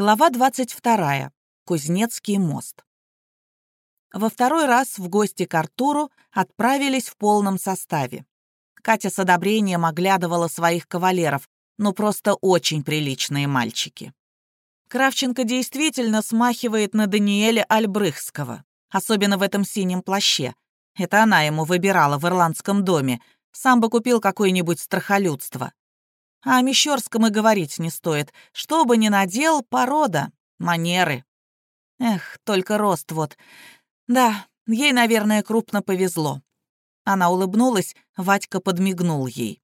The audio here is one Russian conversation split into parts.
Глава 22. Кузнецкий мост. Во второй раз в гости к Артуру отправились в полном составе. Катя с одобрением оглядывала своих кавалеров, ну просто очень приличные мальчики. Кравченко действительно смахивает на Даниэля Альбрыхского, особенно в этом синем плаще. Это она ему выбирала в ирландском доме. Сам бы купил какое-нибудь страхолюдство. А о Мещерском и говорить не стоит. Что бы ни надел, порода, манеры. Эх, только рост вот. Да, ей, наверное, крупно повезло. Она улыбнулась, Вадька подмигнул ей.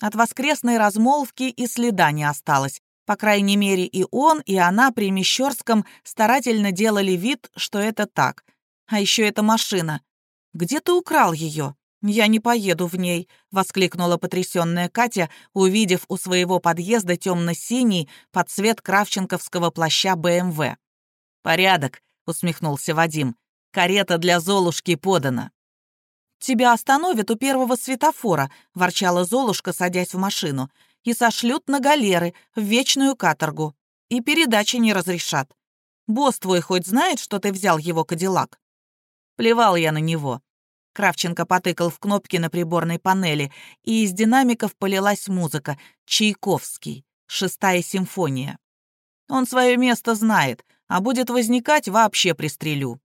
От воскресной размолвки и следа не осталось. По крайней мере, и он, и она при Мещерском старательно делали вид, что это так. А еще эта машина. Где ты украл ее? «Я не поеду в ней», — воскликнула потрясённая Катя, увидев у своего подъезда темно-синий под цвет кравченковского плаща БМВ. «Порядок», — усмехнулся Вадим. «Карета для Золушки подана». «Тебя остановят у первого светофора», — ворчала Золушка, садясь в машину, «и сошлют на галеры, в вечную каторгу. И передачи не разрешат. Босс твой хоть знает, что ты взял его кадиллак?» Плевал я на него. Кравченко потыкал в кнопки на приборной панели, и из динамиков полилась музыка. Чайковский. Шестая симфония. Он свое место знает, а будет возникать, вообще пристрелю.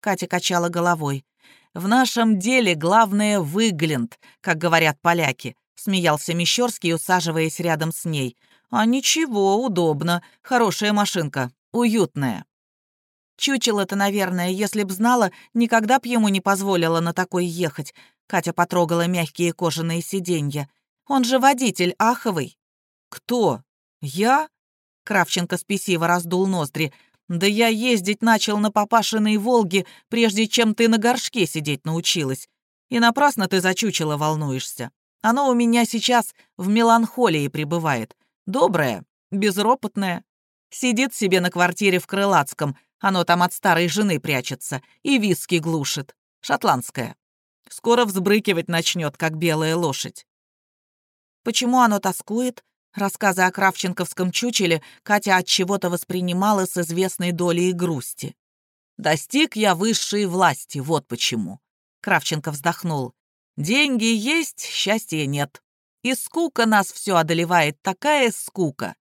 Катя качала головой. «В нашем деле главное выглент, как говорят поляки», — смеялся Мещерский, усаживаясь рядом с ней. «А ничего, удобно. Хорошая машинка. Уютная». Чучело-то, наверное, если б знала, никогда б ему не позволила на такой ехать. Катя потрогала мягкие кожаные сиденья. Он же водитель Аховый. Кто? Я? Кравченко спесиво раздул ноздри. Да я ездить начал на папашиной «Волге», прежде чем ты на горшке сидеть научилась. И напрасно ты за чучело волнуешься. Оно у меня сейчас в меланхолии пребывает. Доброе, безропотное. Сидит себе на квартире в Крылатском, оно там от старой жены прячется и виски глушит. Шотландское. Скоро взбрыкивать начнет, как белая лошадь. Почему оно тоскует? Рассказы о кравченковском чучеле Катя от чего-то воспринимала с известной долей грусти. «Достиг я высшей власти, вот почему». Кравченко вздохнул. «Деньги есть, счастья нет. И скука нас все одолевает, такая скука.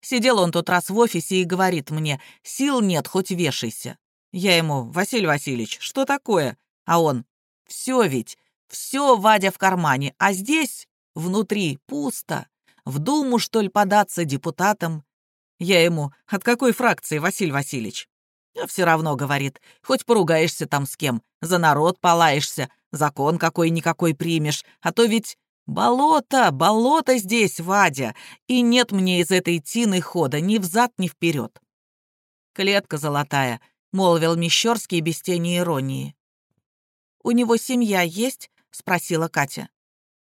Сидел он тот раз в офисе и говорит мне, сил нет, хоть вешайся. Я ему, Василий Васильевич, что такое? А он, все ведь, все Вадя в кармане, а здесь, внутри, пусто. В Думу, что ли, податься депутатом? Я ему, от какой фракции, Василий Васильевич? А все равно, говорит, хоть поругаешься там с кем, за народ полаешься, закон какой-никакой примешь, а то ведь «Болото, болото здесь, Вадя, и нет мне из этой тины хода ни взад, ни вперед. «Клетка золотая», — молвил Мещерский без тени иронии. «У него семья есть?» — спросила Катя.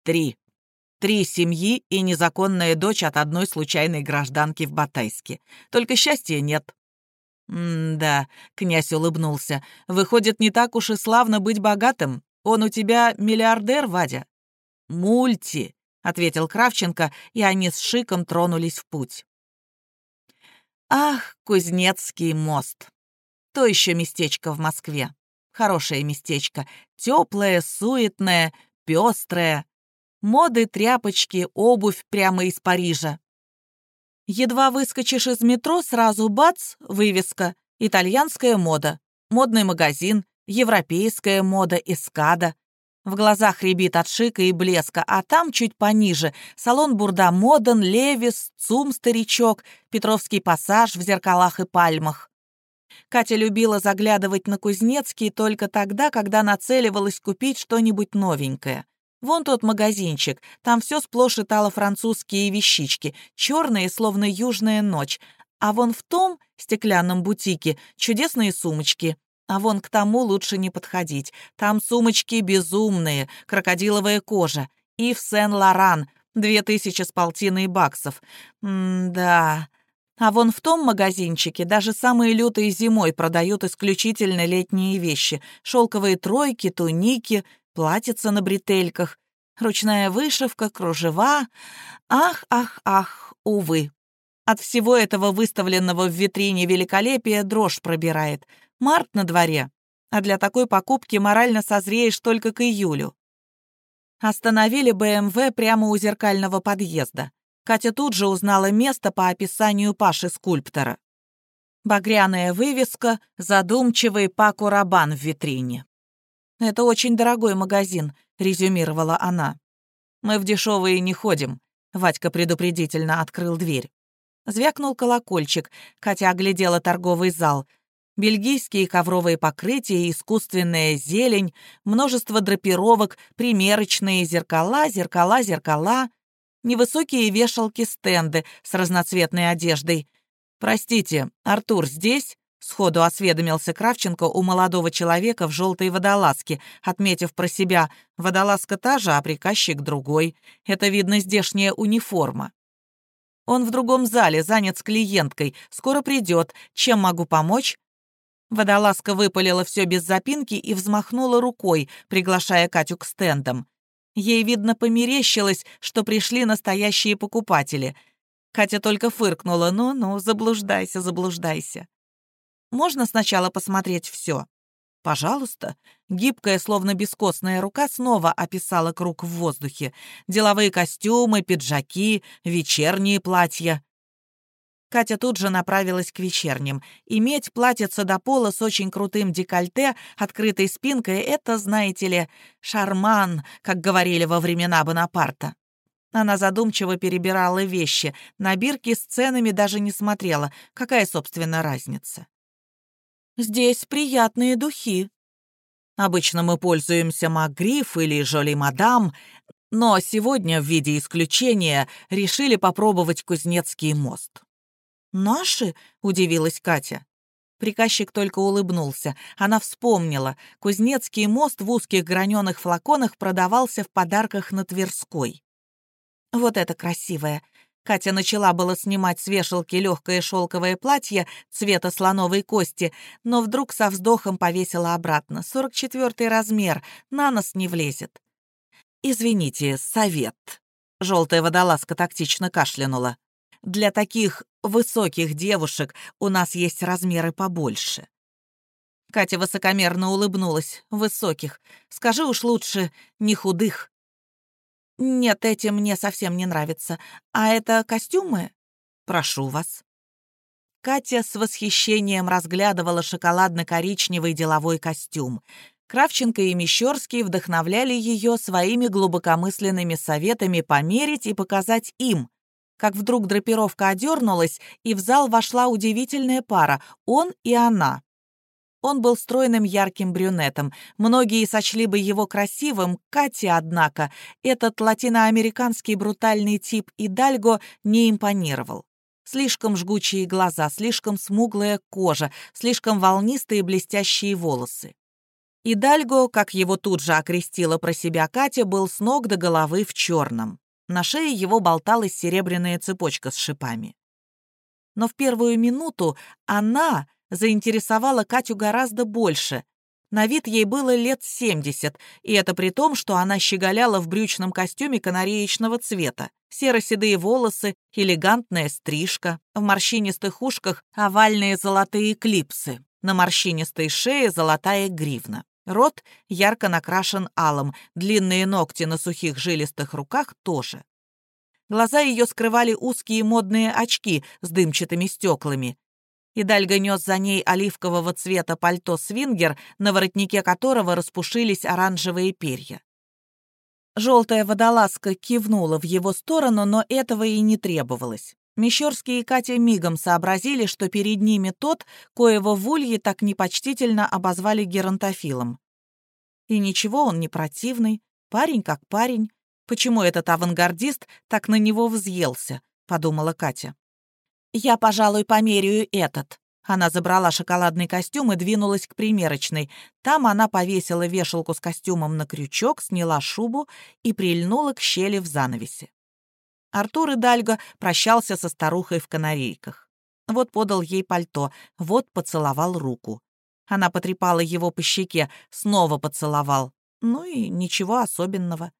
«Три. Три семьи и незаконная дочь от одной случайной гражданки в Батайске. Только счастья нет». «М-да», — князь улыбнулся, — «выходит, не так уж и славно быть богатым. Он у тебя миллиардер, Вадя?» «Мульти», — ответил Кравченко, и они с Шиком тронулись в путь. Ах, Кузнецкий мост. То еще местечко в Москве. Хорошее местечко. Теплое, суетное, пестрое. Моды, тряпочки, обувь прямо из Парижа. Едва выскочишь из метро, сразу бац, вывеска. Итальянская мода. Модный магазин. Европейская мода, эскада. В глазах рябит от шика и блеска, а там чуть пониже салон Бурда Моден, Левис, ЦУМ Старичок, Петровский пассаж в зеркалах и пальмах. Катя любила заглядывать на Кузнецкий только тогда, когда нацеливалась купить что-нибудь новенькое. Вон тот магазинчик, там все сплошь итало-французские вещички, черные, словно южная ночь, а вон в том стеклянном бутике чудесные сумочки, а вон к тому лучше не подходить. Там сумочки безумные, крокодиловая кожа. И в Сен-Лоран, две тысячи с полтиной баксов. М-да. А вон в том магазинчике даже самые лютые зимой продают исключительно летние вещи. Шелковые тройки, туники, платьица на бретельках, ручная вышивка, кружева. Ах, ах, ах, увы. От всего этого выставленного в витрине великолепия дрожь пробирает. Март на дворе, а для такой покупки морально созреешь только к июлю. Остановили БМВ прямо у зеркального подъезда. Катя тут же узнала место по описанию Паши-скульптора. Багряная вывеска, задумчивый Паку Рабан в витрине. «Это очень дорогой магазин», — резюмировала она. «Мы в дешевые не ходим», — Вадька предупредительно открыл дверь. Звякнул колокольчик, Катя оглядела торговый зал. Бельгийские ковровые покрытия, искусственная зелень, множество драпировок, примерочные зеркала, зеркала, зеркала, невысокие вешалки-стенды с разноцветной одеждой. «Простите, Артур здесь?» — сходу осведомился Кравченко у молодого человека в желтой водолазке, отметив про себя «водолазка та же, а приказчик другой. Это, видно, здешняя униформа». Он в другом зале, занят с клиенткой. Скоро придет. Чем могу помочь?» Водолазка выпалила все без запинки и взмахнула рукой, приглашая Катю к стендам. Ей, видно, померещилось, что пришли настоящие покупатели. Катя только фыркнула. «Ну-ну, заблуждайся, заблуждайся». «Можно сначала посмотреть все?» «Пожалуйста». Гибкая, словно бескостная рука снова описала круг в воздухе. Деловые костюмы, пиджаки, вечерние платья. Катя тут же направилась к вечерним. Иметь платьице до пола с очень крутым декольте, открытой спинкой — это, знаете ли, шарман, как говорили во времена Бонапарта. Она задумчиво перебирала вещи, на бирки с ценами даже не смотрела. Какая, собственно, разница? Здесь приятные духи. Обычно мы пользуемся Макгриф или Жоли Мадам, но сегодня в виде исключения решили попробовать Кузнецкий мост. «Наши?» — удивилась Катя. Приказчик только улыбнулся. Она вспомнила. Кузнецкий мост в узких граненых флаконах продавался в подарках на Тверской. «Вот это красивое!» Катя начала было снимать с вешалки легкое шелковое платье цвета слоновой кости, но вдруг со вздохом повесила обратно. 44 размер, на нос не влезет. «Извините, совет». Желтая водолазка тактично кашлянула. «Для таких высоких девушек у нас есть размеры побольше». Катя высокомерно улыбнулась. «Высоких. Скажи уж лучше, не худых». «Нет, эти мне совсем не нравятся. А это костюмы?» «Прошу вас». Катя с восхищением разглядывала шоколадно-коричневый деловой костюм. Кравченко и Мещерский вдохновляли ее своими глубокомысленными советами померить и показать им. Как вдруг драпировка одернулась, и в зал вошла удивительная пара — он и она. Он был стройным ярким брюнетом. Многие сочли бы его красивым, Кате, однако, этот латиноамериканский брутальный тип Идальго не импонировал. Слишком жгучие глаза, слишком смуглая кожа, слишком волнистые блестящие волосы. Идальго, как его тут же окрестила про себя Катя, был с ног до головы в черном. На шее его болталась серебряная цепочка с шипами. Но в первую минуту она заинтересовала Катю гораздо больше. На вид ей было лет 70, и это при том, что она щеголяла в брючном костюме канареечного цвета. Серо-седые волосы, элегантная стрижка, в морщинистых ушках овальные золотые клипсы, на морщинистой шее золотая гривна. Рот ярко накрашен алым, длинные ногти на сухих жилистых руках тоже. Глаза ее скрывали узкие модные очки с дымчатыми стеклами, и Дальга нес за ней оливкового цвета пальто свингер, на воротнике которого распушились оранжевые перья. Желтая водолазка кивнула в его сторону, но этого и не требовалось. Мещерский и Катя мигом сообразили, что перед ними тот, коего в улье так непочтительно обозвали геронтофилом. И ничего, он не противный, парень как парень. Почему этот авангардист так на него взъелся, подумала Катя. «Я, пожалуй, померяю этот». Она забрала шоколадный костюм и двинулась к примерочной. Там она повесила вешалку с костюмом на крючок, сняла шубу и прильнула к щели в занавесе. Артур и Дальга прощался со старухой в канарейках. Вот подал ей пальто, вот поцеловал руку. Она потрепала его по щеке, снова поцеловал. Ну и ничего особенного.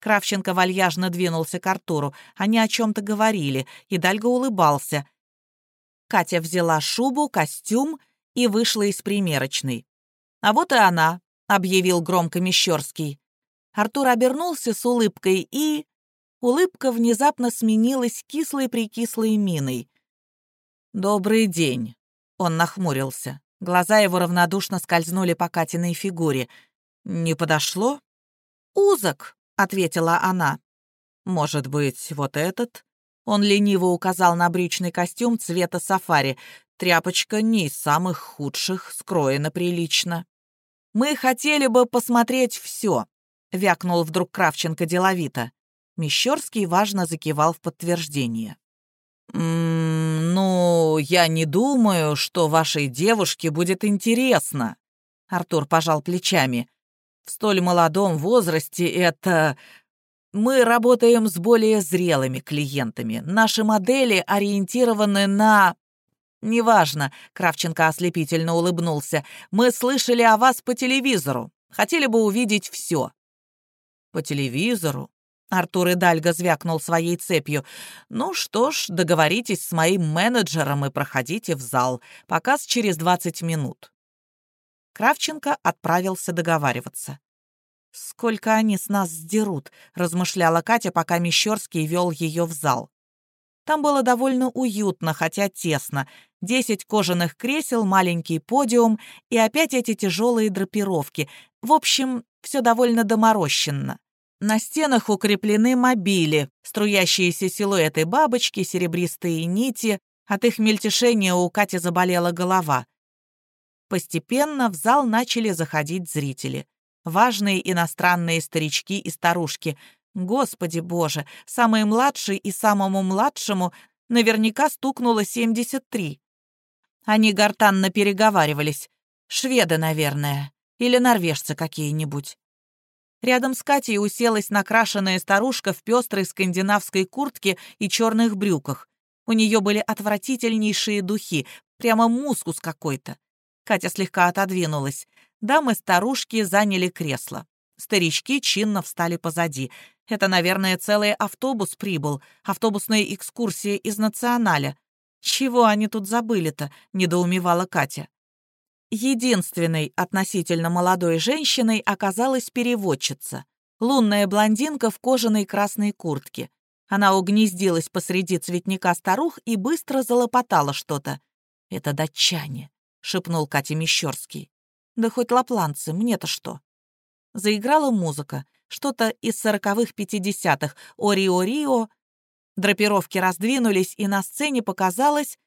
Кравченко вальяжно двинулся к Артуру. Они о чем-то говорили, и Дальго улыбался. Катя взяла шубу, костюм и вышла из примерочной. «А вот и она», — объявил громко Мещерский. Артур обернулся с улыбкой, и... Улыбка внезапно сменилась кислой-прикислой миной. «Добрый день», — он нахмурился. Глаза его равнодушно скользнули по Катиной фигуре. «Не подошло?» «Узок», — ответила она. «Может быть, вот этот?» Он лениво указал на брючный костюм цвета сафари. Тряпочка не из самых худших, скроена прилично. «Мы хотели бы посмотреть все», — вякнул вдруг Кравченко деловито. Мещерский важно закивал в подтверждение. «М -м, «Ну, я не думаю, что вашей девушке будет интересно», — Артур пожал плечами. «В столь молодом возрасте это... Мы работаем с более зрелыми клиентами. Наши модели ориентированы на...» «Неважно», — Кравченко ослепительно улыбнулся. «Мы слышали о вас по телевизору. Хотели бы увидеть все». «По телевизору?» Артур Идальго звякнул своей цепью. «Ну что ж, договоритесь с моим менеджером и проходите в зал. Показ через 20 минут». Кравченко отправился договариваться. «Сколько они с нас сдерут», — размышляла Катя, пока Мещерский вел ее в зал. Там было довольно уютно, хотя тесно. Десять кожаных кресел, маленький подиум и опять эти тяжелые драпировки. В общем, все довольно доморощенно. На стенах укреплены мобили, струящиеся силуэты бабочки, серебристые нити. От их мельтешения у Кати заболела голова. Постепенно в зал начали заходить зрители. Важные иностранные старички и старушки. Господи боже, самый младший и самому младшему наверняка стукнуло 73. Они гортанно переговаривались. Шведы, наверное. Или норвежцы какие-нибудь. Рядом с Катей уселась накрашенная старушка в пестрой скандинавской куртке и черных брюках. У нее были отвратительнейшие духи, прямо мускус какой-то. Катя слегка отодвинулась. Дамы-старушки заняли кресло. Старички чинно встали позади. Это, наверное, целый автобус прибыл, автобусная экскурсия из Националя. Чего они тут забыли-то, недоумевала Катя. Единственной относительно молодой женщиной оказалась переводчица. Лунная блондинка в кожаной красной куртке. Она угнездилась посреди цветника старух и быстро залопотала что-то. «Это датчане», — шепнул Катя Мещерский. «Да хоть лапланцы, мне-то что?» Заиграла музыка, что-то из сороковых-пятидесятых, «Орио-Рио». Драпировки раздвинулись, и на сцене показалась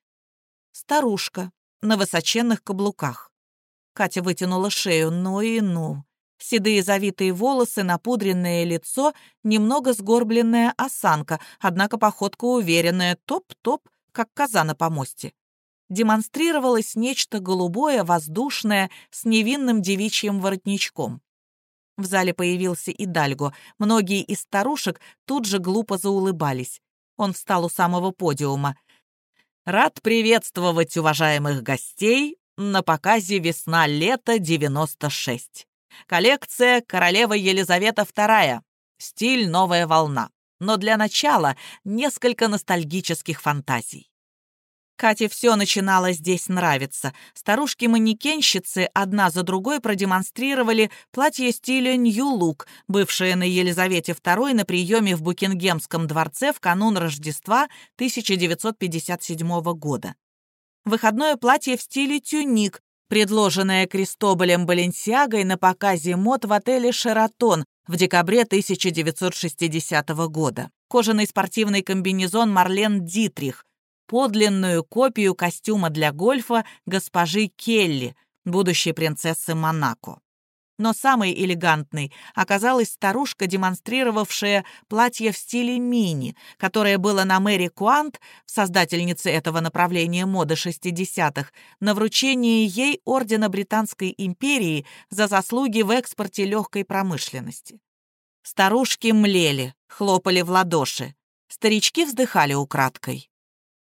старушка на высоченных каблуках. Катя вытянула шею, ну и ну. Седые завитые волосы, напудренное лицо, немного сгорбленная осанка, однако походка уверенная, топ-топ, как коза на помосте. Демонстрировалось нечто голубое, воздушное, с невинным девичьим воротничком. В зале появился и Дальго. Многие из старушек тут же глупо заулыбались. Он встал у самого подиума. «Рад приветствовать уважаемых гостей на показе «Весна-лето 96». Коллекция «Королева Елизавета II». Стиль «Новая волна». Но для начала несколько ностальгических фантазий. Кате все начинало здесь нравиться. Старушки-манекенщицы одна за другой продемонстрировали платье стиля «Нью-Лук», бывшее на Елизавете II на приеме в Букингемском дворце в канун Рождества 1957 года выходное платье в стиле тюник, предложенное Кристоболем Баленсиагой на показе мод в отеле «Шератон» в декабре 1960 года. Кожаный спортивный комбинезон Марлен Дитрих, подлинную копию костюма для гольфа госпожи Келли, будущей принцессы Монако. Но самой элегантной оказалась старушка, демонстрировавшая платье в стиле мини, которое было на Мэри Куант, создательнице этого направления моды 60-х, на вручении ей Ордена Британской империи за заслуги в экспорте легкой промышленности. Старушки млели, хлопали в ладоши. Старички вздыхали украдкой.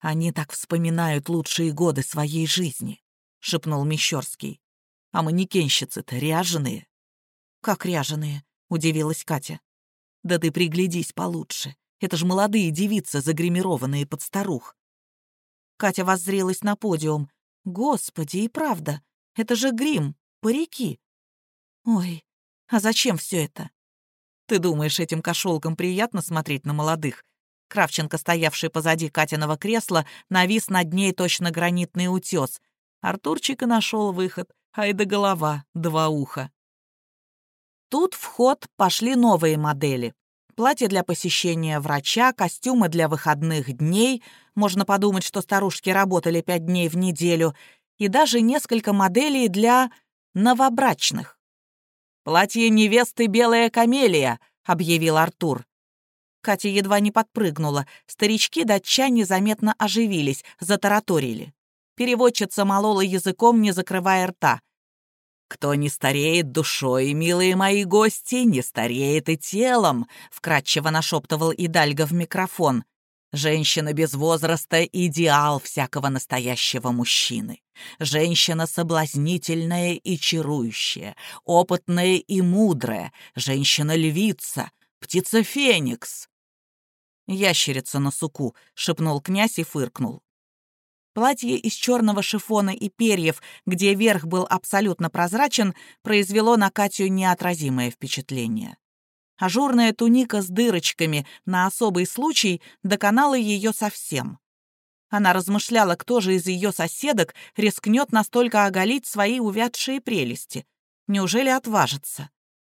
«Они так вспоминают лучшие годы своей жизни», — шепнул Мещерский. А манекенщицы-то ряженые». «Как ряженые?» — удивилась Катя. Да ты приглядись получше. Это ж молодые девицы, загримированные под старух. Катя воззрелась на подиум. Господи, и правда, это же грим, парики. Ой, а зачем все это? Ты думаешь, этим кошелкам приятно смотреть на молодых? Кравченко, стоявший позади Катиного кресла, навис над ней точно гранитный утес. Артурчик и нашел выход. Ай да голова, два уха. Тут в ход пошли новые модели. Платье для посещения врача, костюмы для выходных дней. Можно подумать, что старушки работали пять дней в неделю. И даже несколько моделей для новобрачных. «Платье невесты белая камелия», — объявил Артур. Катя едва не подпрыгнула. Старички-датчане заметно оживились, затараторили. Переводчица молола языком, не закрывая рта. «Кто не стареет душой, милые мои гости, не стареет и телом», — вкратчиво нашептывал Идальго в микрофон. Женщина без возраста — идеал всякого настоящего мужчины. Женщина соблазнительная и чарующая, опытная и мудрая, женщина-львица, птица-феникс. «Ящерица на суку», — шепнул князь и фыркнул. Платье из черного шифона и перьев, где верх был абсолютно прозрачен, произвело на Катю неотразимое впечатление. Ажурная туника с дырочками на особый случай доконала ее совсем. Она размышляла, кто же из ее соседок рискнет настолько оголить свои увядшие прелести. Неужели отважится?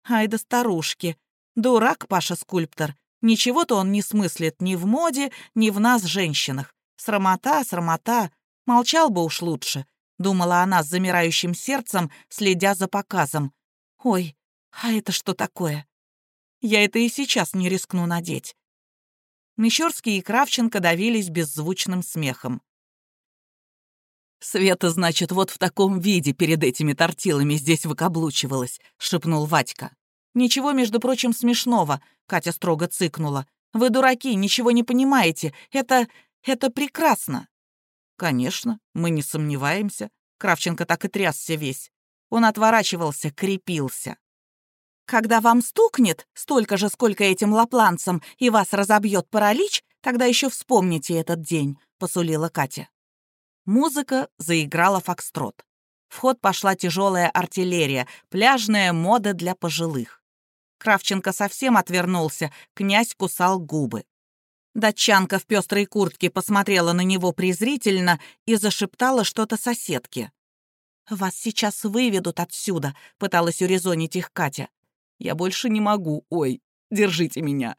Ай да старушки. Дурак Паша-скульптор. Ничего-то он не смыслит ни в моде, ни в нас, женщинах. Срамота, срамота. Молчал бы уж лучше, думала она с замирающим сердцем, следя за показом. Ой, а это что такое? Я это и сейчас не рискну надеть. Мещерский и Кравченко давились беззвучным смехом. «Света, значит, вот в таком виде перед этими тортилами здесь выкаблучивалась», — шепнул Вадька. «Ничего, между прочим, смешного», — Катя строго цыкнула. «Вы дураки, ничего не понимаете. Это... это прекрасно». «Конечно, мы не сомневаемся». Кравченко так и трясся весь. Он отворачивался, крепился. Когда вам стукнет столько же, сколько этим лапланцам, и вас разобьет паралич, тогда еще вспомните этот день», — посулила Катя. Музыка заиграла фокстрот. В ход пошла тяжелая артиллерия, пляжная мода для пожилых. Кравченко совсем отвернулся, князь кусал губы. Датчанка в пестрой куртке посмотрела на него презрительно и зашептала что-то соседке. «Вас сейчас выведут отсюда», — пыталась урезонить их Катя. Я больше не могу. Ой, держите меня».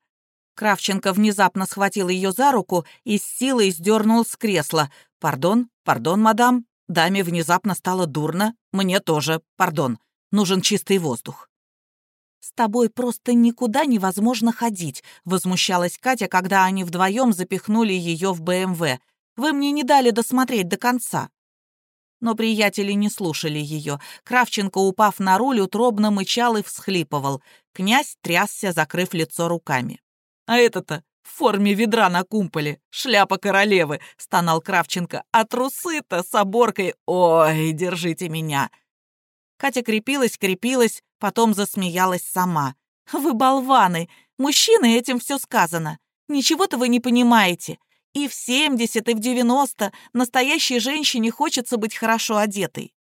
Кравченко внезапно схватил ее за руку и с силой сдернул с кресла. «Пардон, пардон, мадам. Даме внезапно стало дурно. Мне тоже, пардон. Нужен чистый воздух». «С тобой просто никуда невозможно ходить», — возмущалась Катя, когда они вдвоем запихнули ее в БМВ. «Вы мне не дали досмотреть до конца». Но приятели не слушали ее. Кравченко, упав на руль, утробно мычал и всхлипывал. Князь трясся, закрыв лицо руками. «А это-то в форме ведра на кумполе, шляпа королевы!» — стонал Кравченко. «А трусы-то с оборкой! Ой, держите меня!» Катя крепилась, крепилась, потом засмеялась сама. «Вы болваны! Мужчины, этим все сказано. Ничего-то вы не понимаете. И в 70, и в 90 настоящей женщине хочется быть хорошо одетой.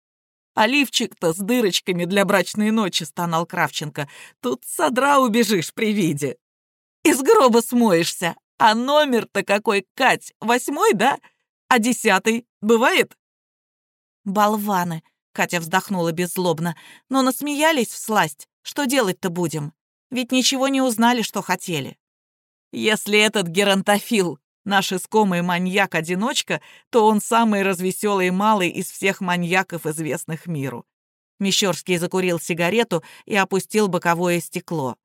«А лифчик-то с дырочками для брачной ночи», — стонал Кравченко. «Тут содра убежишь при виде. Из гроба смоешься. А номер-то какой, Кать, восьмой, да? А десятый бывает?» «Болваны», — Катя вздохнула беззлобно. «Но насмеялись в сласть. Что делать-то будем? Ведь ничего не узнали, что хотели». «Если этот геронтофил наш искомый маньяк-одиночка, то он самый развеселый малый из всех маньяков, известных миру. Мещерский закурил сигарету и опустил боковое стекло.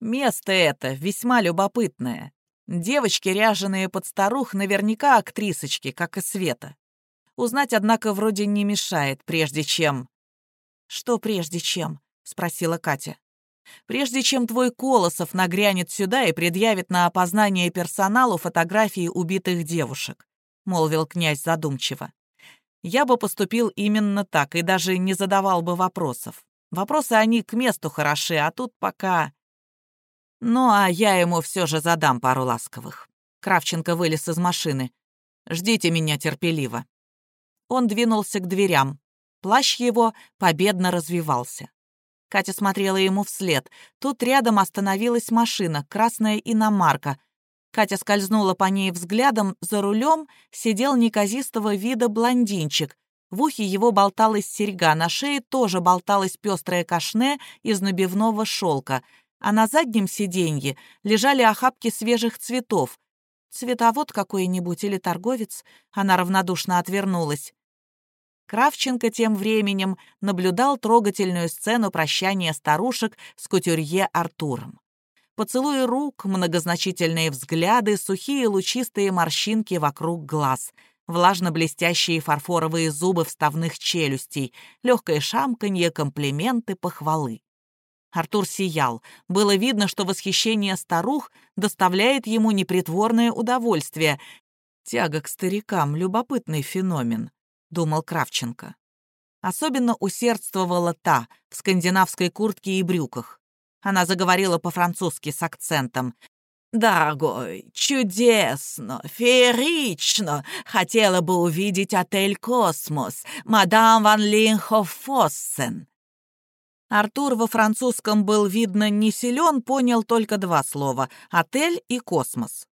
Место это весьма любопытное. Девочки, ряженые под старух, наверняка актрисочки, как и Света. Узнать, однако, вроде не мешает, прежде чем... «Что прежде чем?» — спросила Катя. Прежде чем твой Колосов нагрянет сюда и предъявит на опознание персоналу фотографии убитых девушек», — молвил князь задумчиво. «Я бы поступил именно так и даже не задавал бы вопросов. Вопросы они к месту хороши, а тут пока...» Ну, а я ему все же задам пару ласковых. Кравченко вылез из машины. «Ждите меня терпеливо». Он двинулся к дверям. Плащ его победно развивался. Катя смотрела ему вслед. Тут рядом остановилась машина, красная иномарка. Катя скользнула по ней взглядом, за рулем сидел неказистого вида блондинчик. В ухе его болталась серьга, на шее тоже болталась пестрая кашне из набивного шелка, а на заднем сиденье лежали охапки свежих цветов. Цветовод какой-нибудь или торговец? Она равнодушно отвернулась. Кравченко тем временем наблюдал трогательную сцену прощания старушек с кутюрье Артуром. Поцелуи рук, многозначительные взгляды, сухие лучистые морщинки вокруг глаз, влажно-блестящие фарфоровые зубы вставных челюстей, легкое шамканье, комплименты, похвалы. Артур сиял. Было видно, что восхищение старух доставляет ему непритворное удовольствие. Тяга к старикам — любопытный феномен думал Кравченко. Особенно усердствовала та в скандинавской куртке и брюках. Она заговорила по-французски с акцентом. «Дорогой, чудесно, феерично! Хотела бы увидеть отель «Космос», мадам Ван Линхоф-Фоссен». Артур во французском был, видно, не силен, понял только два слова — «отель» и «космос».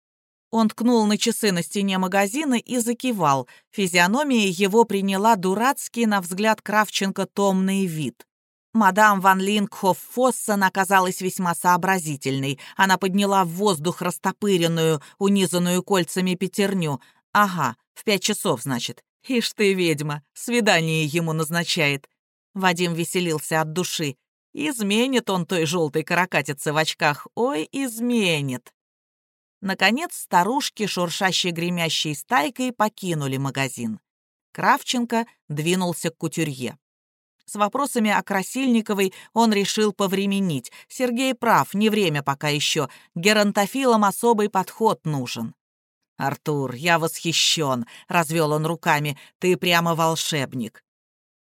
Он ткнул на часы на стене магазина и закивал. Физиономия его приняла дурацкий, на взгляд Кравченко, томный вид. Мадам Ван Лингхоф Фоссон оказалась весьма сообразительной. Она подняла в воздух растопыренную, унизанную кольцами пятерню. «Ага, в пять часов, значит. Ишь ты, ведьма, свидание ему назначает». Вадим веселился от души. «Изменит он той желтой каракатице в очках. Ой, изменит». Наконец старушки, шуршащей гремящей стайкой, покинули магазин. Кравченко двинулся к кутюрье. С вопросами о Красильниковой он решил повременить. Сергей прав, не время пока еще. Геронтофилам особый подход нужен. «Артур, я восхищен», — развел он руками. «Ты прямо волшебник».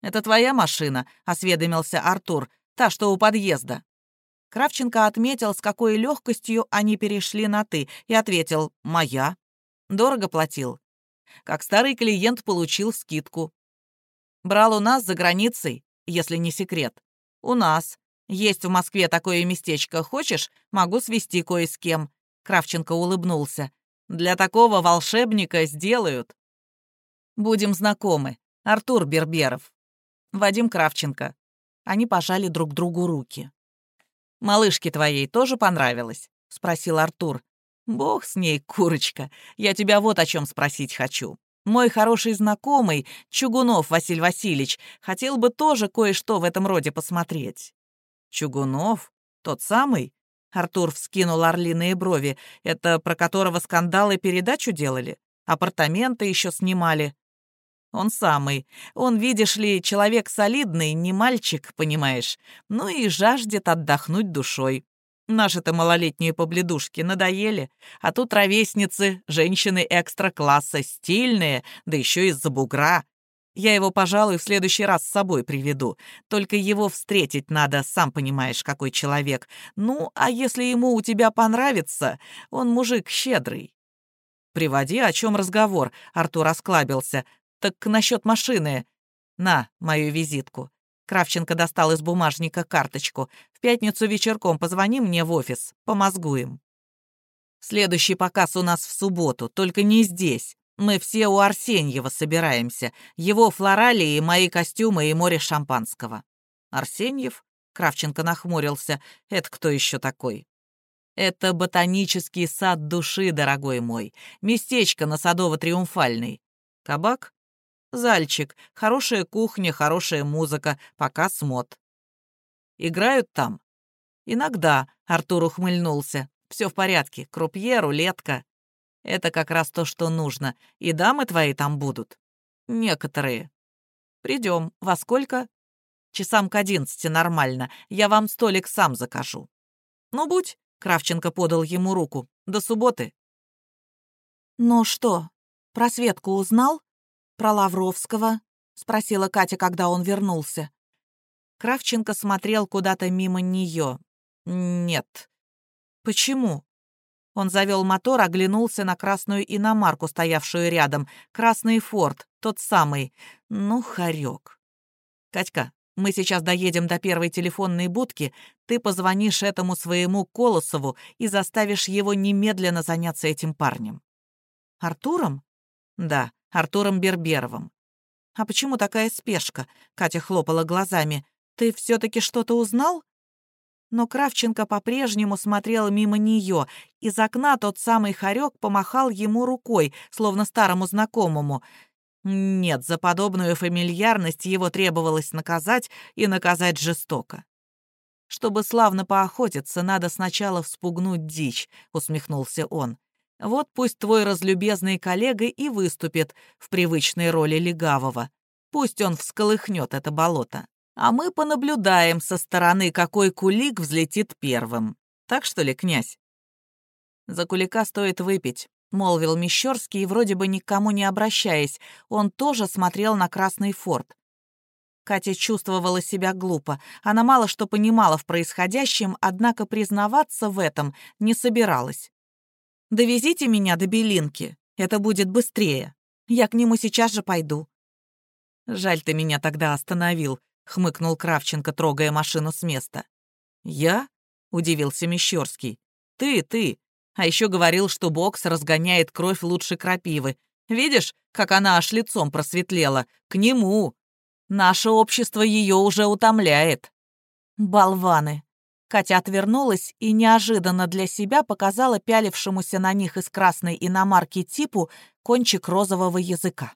«Это твоя машина?» — осведомился Артур. «Та, что у подъезда». Кравченко отметил, с какой легкостью они перешли на «ты», и ответил «Моя». Дорого платил. Как старый клиент получил скидку. Брал у нас за границей, если не секрет. У нас. Есть в Москве такое местечко. Хочешь, могу свести кое с кем. Кравченко улыбнулся. Для такого волшебника сделают. Будем знакомы. Артур Берберов. Вадим Кравченко. Они пожали друг другу руки. «Малышке твоей тоже понравилось?» — спросил Артур. «Бог с ней, курочка. Я тебя вот о чем спросить хочу. Мой хороший знакомый, Чугунов Василий Васильевич, хотел бы тоже кое-что в этом роде посмотреть». «Чугунов? Тот самый?» Артур вскинул орлиные брови. «Это про которого скандалы передачу делали? Апартаменты еще снимали?» Он самый. Он, видишь ли, человек солидный, не мальчик, понимаешь. Ну и жаждет отдохнуть душой. Наши-то малолетние побледушки надоели, а тут ровесницы, женщины экстра-класса, стильные, да еще из-за бугра. Я его, пожалуй, в следующий раз с собой приведу. Только его встретить надо, сам понимаешь, какой человек. Ну, а если ему у тебя понравится, он мужик щедрый. «Приводи, о чем разговор?» — Артур осклабился. «Так насчет машины. На, мою визитку». Кравченко достал из бумажника карточку. «В пятницу вечерком позвони мне в офис. Помозгуем». «Следующий показ у нас в субботу, только не здесь. Мы все у Арсеньева собираемся. Его флоралии, мои костюмы и море шампанского». «Арсеньев?» — Кравченко нахмурился. «Это кто еще такой?» «Это ботанический сад души, дорогой мой. Местечко на Садово-Триумфальной. Кабак? Зальчик, хорошая кухня, хорошая музыка, показ мод. Играют там? Иногда, Артур ухмыльнулся. Все в порядке, крупье, рулетка. Это как раз то, что нужно. И дамы твои там будут. Некоторые. Придем. Во сколько? Часам к одиннадцати нормально. Я вам столик сам закажу. Ну, будь. Кравченко подал ему руку. До субботы. Ну что, про Светку узнал? «Про Лавровского?» — спросила Катя, когда он вернулся. Кравченко смотрел куда-то мимо нее. «Нет». Почему? Он завел мотор, оглянулся на красную иномарку, стоявшую рядом. Красный форт, тот самый. Ну, хорек. Катька, мы сейчас доедем до первой телефонной будки, ты позвонишь этому своему Колосову и заставишь его немедленно заняться этим парнем. Артуром? Да, Артуром Берберовым. А почему такая спешка? Катя хлопала глазами. Ты все-таки что-то узнал? Но Кравченко по-прежнему смотрел мимо нее. Из окна тот самый хорек помахал ему рукой, словно старому знакомому. Нет, за подобную фамильярность его требовалось наказать и наказать жестоко. «Чтобы славно поохотиться, надо сначала вспугнуть дичь», — усмехнулся он. «Вот пусть твой разлюбезный коллега и выступит в привычной роли легавого. Пусть он всколыхнет это болото» а мы понаблюдаем со стороны, какой кулик взлетит первым. Так что ли, князь?» «За кулика стоит выпить», — молвил Мещерский, вроде бы никому не обращаясь. Он тоже смотрел на Красный форт. Катя чувствовала себя глупо. Она мало что понимала в происходящем, однако признаваться в этом не собиралась. «Довезите меня до Белинки. Это будет быстрее. Я к нему сейчас же пойду». «Жаль, ты меня тогда остановил», — хмыкнул Кравченко, трогая машину с места. «Я?» — удивился Мещерский. «Ты, ты. А еще говорил, что бокс разгоняет кровь лучше крапивы. Видишь, как она аж лицом просветлела? К нему. Наше общество ее уже утомляет». «Болваны!» Катя отвернулась и неожиданно для себя показала пялившемуся на них из красной иномарки типу кончик розового языка.